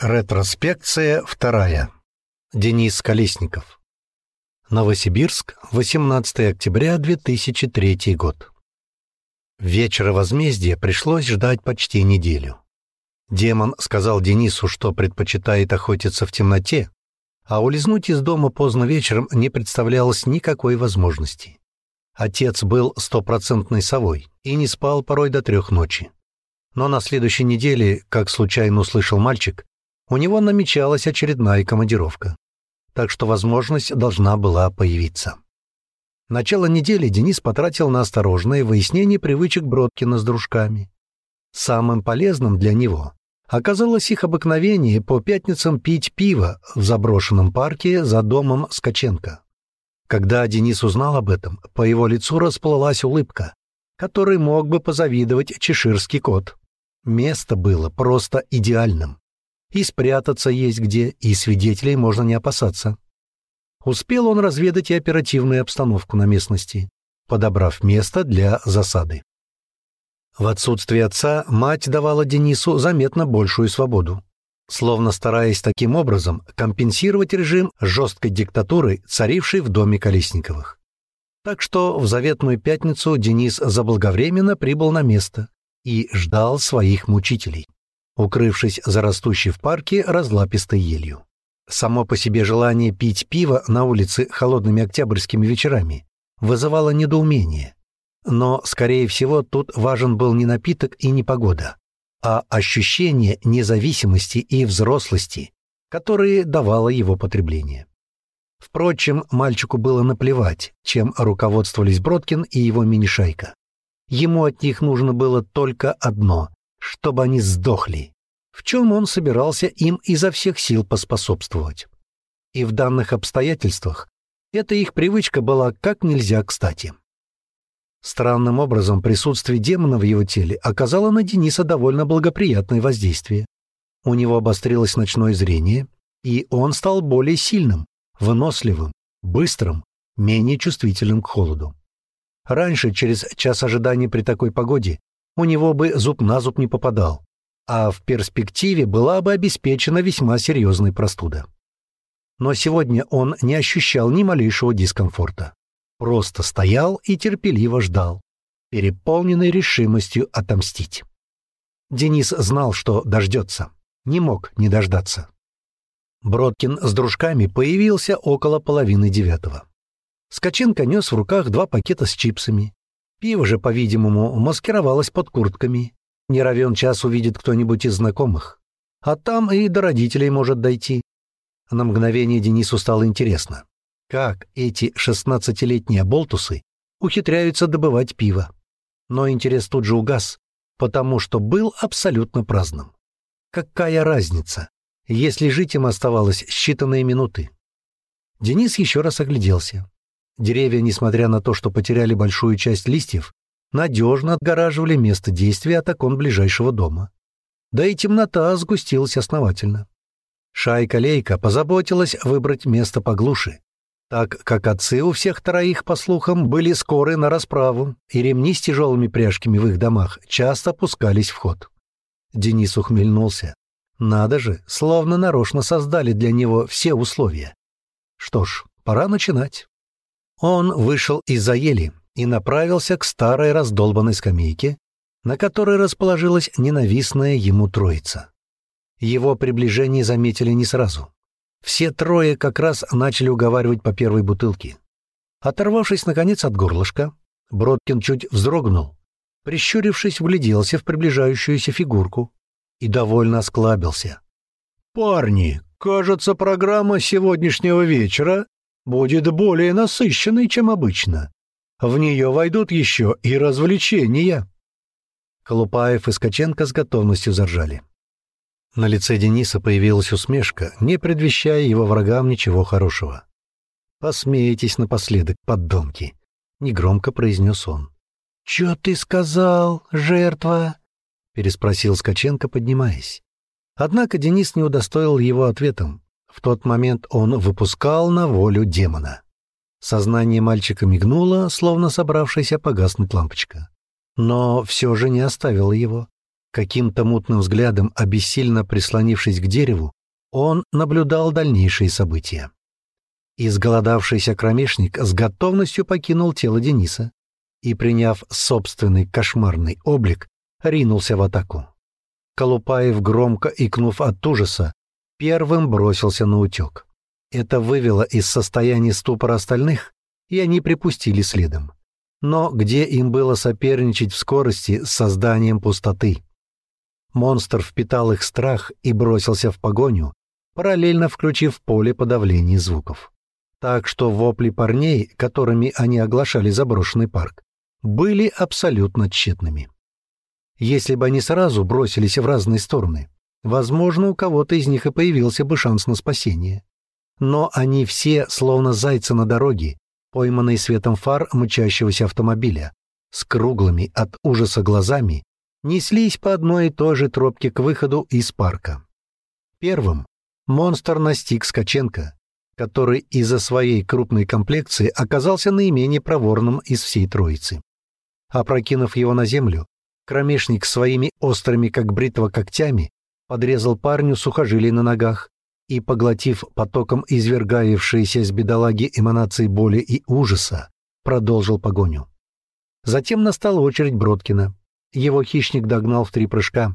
Ретроспекция вторая. Денис Колесников. Новосибирск, 18 октября 2003 год. Вечера возмездия пришлось ждать почти неделю. Демон сказал Денису, что предпочитает охотиться в темноте, а улизнуть из дома поздно вечером не представлялось никакой возможности. Отец был стопроцентной совой и не спал порой до трех ночи. Но на следующей неделе, как случайно услышал мальчик, у него намечалась очередная командировка, так что возможность должна была появиться. Начало недели Денис потратил на осторожное выяснение привычек Бродкина с дружками. Самым полезным для него оказалось их обыкновение по пятницам пить пиво в заброшенном парке за домом Скаченко. Когда Денис узнал об этом, по его лицу расплылась улыбка, которой мог бы позавидовать чеширский кот. Место было просто идеальным. И спрятаться есть где, и свидетелей можно не опасаться. Успел он разведать и оперативную обстановку на местности, подобрав место для засады. В отсутствие отца мать давала Денису заметно большую свободу, словно стараясь таким образом компенсировать режим жесткой диктатуры, царившей в доме Колесниковых. Так что в заветную пятницу Денис заблаговременно прибыл на место и ждал своих мучителей укрывшись за растущей в парке разлапистой елью. Само по себе желание пить пиво на улице холодными октябрьскими вечерами вызывало недоумение. Но, скорее всего, тут важен был не напиток и не погода, а ощущение независимости и взрослости, которые давало его потребление. Впрочем, мальчику было наплевать, чем руководствовались Броткин и его мини-шайка. Ему от них нужно было только одно чтобы они сдохли, в чем он собирался им изо всех сил поспособствовать. И в данных обстоятельствах эта их привычка была как нельзя кстати. Странным образом присутствие демона в его теле оказало на Дениса довольно благоприятное воздействие. У него обострилось ночное зрение, и он стал более сильным, выносливым, быстрым, менее чувствительным к холоду. Раньше, через час ожидания при такой погоде, у него бы зуб на зуб не попадал, а в перспективе была бы обеспечена весьма серьезная простуда. Но сегодня он не ощущал ни малейшего дискомфорта. Просто стоял и терпеливо ждал, переполненный решимостью отомстить. Денис знал, что дождется, не мог не дождаться. Бродкин с дружками появился около половины девятого. Скаченко нес в руках два пакета с чипсами, Пиво же, по-видимому, маскировалось под куртками. Не равен час увидит кто-нибудь из знакомых. А там и до родителей может дойти. На мгновение Денису стало интересно, как эти шестнадцатилетние болтусы ухитряются добывать пиво. Но интерес тут же угас, потому что был абсолютно праздным. Какая разница, если жить им оставалось считанные минуты? Денис еще раз огляделся. Деревья, несмотря на то, что потеряли большую часть листьев, надежно отгораживали место действия от окон ближайшего дома. Да и темнота сгустилась основательно. Шайка-лейка позаботилась выбрать место поглуше, так как отцы у всех троих, по слухам, были скоры на расправу, и ремни с тяжелыми пряжками в их домах часто пускались в ход. Денис ухмельнулся. Надо же, словно нарочно создали для него все условия. Что ж, пора начинать. Он вышел из-за ели и направился к старой раздолбанной скамейке, на которой расположилась ненавистная ему троица. Его приближение заметили не сразу. Все трое как раз начали уговаривать по первой бутылке. Оторвавшись, наконец, от горлышка, Бродкин чуть вздрогнул, прищурившись, вгляделся в приближающуюся фигурку и довольно осклабился. «Парни, кажется, программа сегодняшнего вечера будет более насыщенной, чем обычно. В нее войдут еще и развлечения». Колупаев и Скаченко с готовностью заржали. На лице Дениса появилась усмешка, не предвещая его врагам ничего хорошего. «Посмейтесь напоследок, поддонки», — негромко произнес он. «Чё ты сказал, жертва?» — переспросил Скаченко, поднимаясь. Однако Денис не удостоил его ответом, в тот момент он выпускал на волю демона. Сознание мальчика мигнуло, словно собравшаяся погаснуть лампочка. Но все же не оставило его. Каким-то мутным взглядом, обессильно прислонившись к дереву, он наблюдал дальнейшие события. Изголодавшийся кромешник с готовностью покинул тело Дениса и, приняв собственный кошмарный облик, ринулся в атаку. Колупаев, громко икнув от ужаса, первым бросился на утек. Это вывело из состояния ступора остальных, и они припустили следом. Но где им было соперничать в скорости с созданием пустоты? Монстр впитал их страх и бросился в погоню, параллельно включив поле подавления звуков. Так что вопли парней, которыми они оглашали заброшенный парк, были абсолютно тщетными. Если бы они сразу бросились в разные стороны, возможно, у кого-то из них и появился бы шанс на спасение. Но они все, словно зайцы на дороге, пойманные светом фар мчащегося автомобиля, с круглыми от ужаса глазами, неслись по одной и той же тропке к выходу из парка. Первым монстр настиг Скаченко, который из-за своей крупной комплекции оказался наименее проворным из всей троицы. Опрокинув его на землю, кромешник своими острыми, как бритва, когтями подрезал парню сухожилий на ногах и, поглотив потоком извергающиеся из бедолаги эманации боли и ужаса, продолжил погоню. Затем настала очередь Бродкина. Его хищник догнал в три прыжка.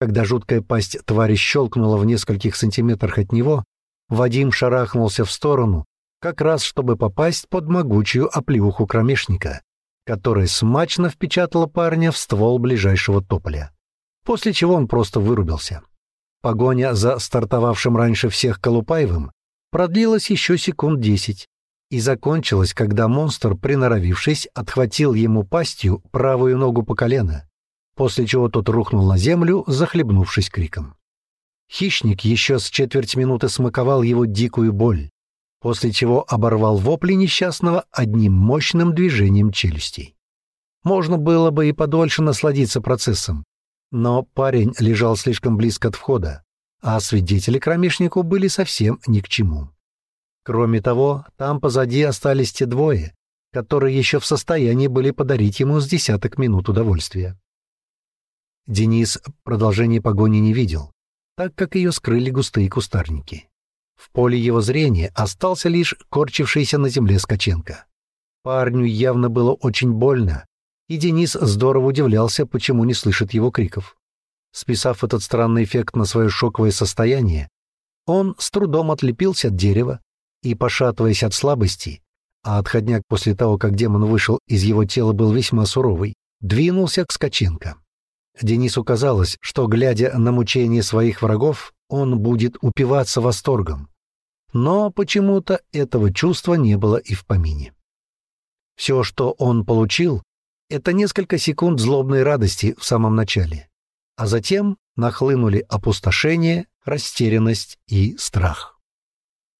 Когда жуткая пасть твари щелкнула в нескольких сантиметрах от него, Вадим шарахнулся в сторону, как раз чтобы попасть под могучую оплеуху кромешника, которая смачно впечатала парня в ствол ближайшего тополя, после чего он просто вырубился. Погоня за стартовавшим раньше всех Колупаевым продлилась еще секунд десять и закончилась, когда монстр, приноровившись, отхватил ему пастью правую ногу по колено, после чего тот рухнул на землю, захлебнувшись криком. Хищник еще с четверть минуты смаковал его дикую боль, после чего оборвал вопли несчастного одним мощным движением челюстей. Можно было бы и подольше насладиться процессом, но парень лежал слишком близко от входа, а свидетели кромешнику были совсем ни к чему. Кроме того, там позади остались те двое, которые еще в состоянии были подарить ему с десяток минут удовольствия. Денис продолжения погони не видел, так как ее скрыли густые кустарники. В поле его зрения остался лишь корчившийся на земле Скаченко. Парню явно было очень больно, и Денис здорово удивлялся, почему не слышит его криков. Списав этот странный эффект на свое шоковое состояние, он с трудом отлепился от дерева и, пошатываясь от слабости, а отходняк после того, как демон вышел из его тела, был весьма суровый, двинулся к Скаченко. Денису казалось, что, глядя на мучения своих врагов, он будет упиваться восторгом. Но почему-то этого чувства не было и в помине. Все, что он получил, это несколько секунд злобной радости в самом начале, а затем нахлынули опустошение, растерянность и страх.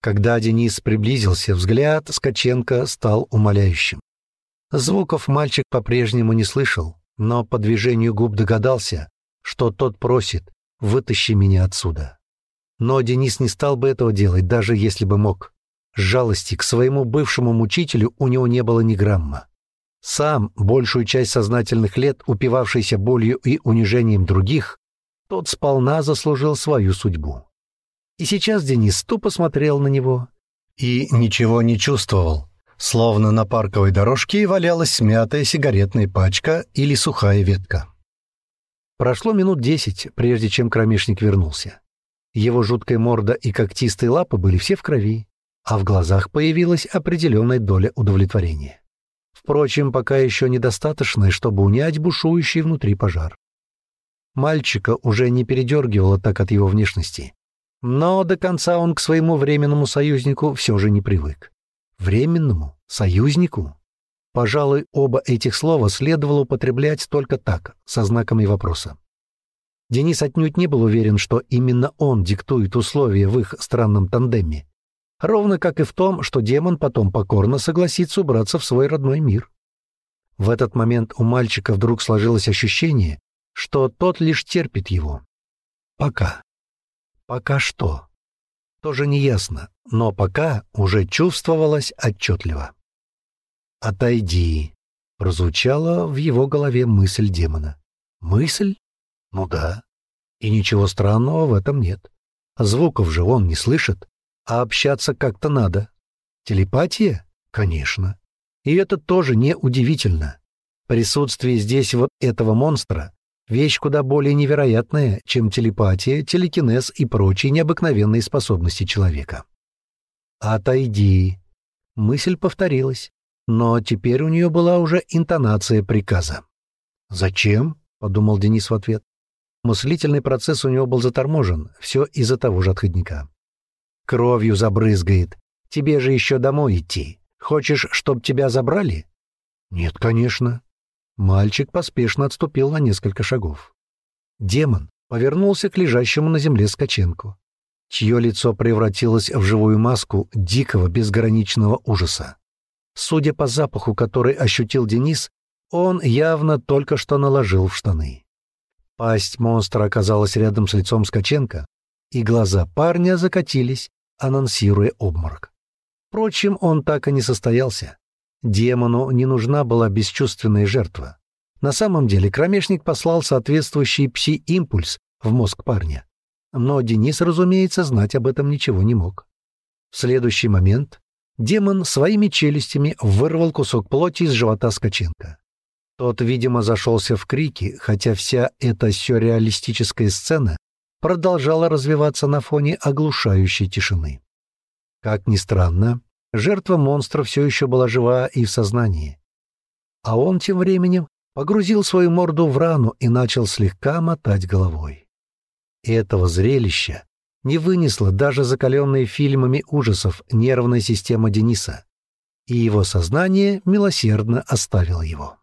Когда Денис приблизился, взгляд Скаченко стал умоляющим. Звуков мальчик по-прежнему не слышал, но по движению губ догадался, что тот просит «вытащи меня отсюда». Но Денис не стал бы этого делать, даже если бы мог. Жалости к своему бывшему мучителю у него не было ни грамма. Сам, большую часть сознательных лет, упивавшийся болью и унижением других, тот сполна заслужил свою судьбу. И сейчас Денис тупо смотрел на него и ничего не чувствовал, словно на парковой дорожке валялась смятая сигаретная пачка или сухая ветка. Прошло минут десять, прежде чем кромешник вернулся. Его жуткая морда и когтистые лапы были все в крови, а в глазах появилась определенная доля удовлетворения. Впрочем, пока еще недостаточно, чтобы унять бушующий внутри пожар. Мальчика уже не передергивало так от его внешности. Но до конца он к своему временному союзнику все же не привык. Временному? Союзнику? Пожалуй, оба этих слова следовало употреблять только так, со знаками вопроса. Денис отнюдь не был уверен, что именно он диктует условия в их странном тандеме, Ровно как и в том, что демон потом покорно согласится убраться в свой родной мир. В этот момент у мальчика вдруг сложилось ощущение, что тот лишь терпит его. Пока. Пока что. Тоже неясно, но пока уже чувствовалось отчетливо. «Отойди», — прозвучала в его голове мысль демона. «Мысль? Ну да. И ничего странного в этом нет. Звуков же он не слышит, а общаться как-то надо. Телепатия? Конечно. И это тоже не удивительно. Присутствие здесь вот этого монстра — вещь куда более невероятная, чем телепатия, телекинез и прочие необыкновенные способности человека. «Отойди!» Мысль повторилась, но теперь у нее была уже интонация приказа. «Зачем?» — подумал Денис в ответ. Мыслительный процесс у него был заторможен, все из-за того же отходника. «Кровью забрызгает. Тебе же еще домой идти. Хочешь, чтоб тебя забрали?» «Нет, конечно». Мальчик поспешно отступил на несколько шагов. Демон повернулся к лежащему на земле Скаченку, чье лицо превратилось в живую маску дикого безграничного ужаса. Судя по запаху, который ощутил Денис, он явно только что наложил в штаны. Пасть монстра оказалась рядом с лицом Скаченко, и глаза парня закатились, анонсируя обморок. Впрочем, он так и не состоялся. Демону не нужна была бесчувственная жертва. На самом деле кромешник послал соответствующий пси-импульс в мозг парня. Но Денис, разумеется, знать об этом ничего не мог. В следующий момент демон своими челюстями вырвал кусок плоти из живота Скаченко. Тот, видимо, зашелся в крики, хотя вся эта сюрреалистическая сцена продолжала развиваться на фоне оглушающей тишины. Как ни странно, жертва монстра все еще была жива и в сознании. А он тем временем погрузил свою морду в рану и начал слегка мотать головой. Этого зрелища не вынесла даже закаленная фильмами ужасов нервная система Дениса, и его сознание милосердно оставило его.